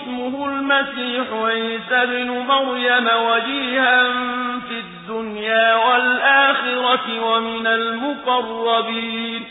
اسمه المسيح عيسى بن مريم وجيها في الدنيا والآخرة ومن المقربين.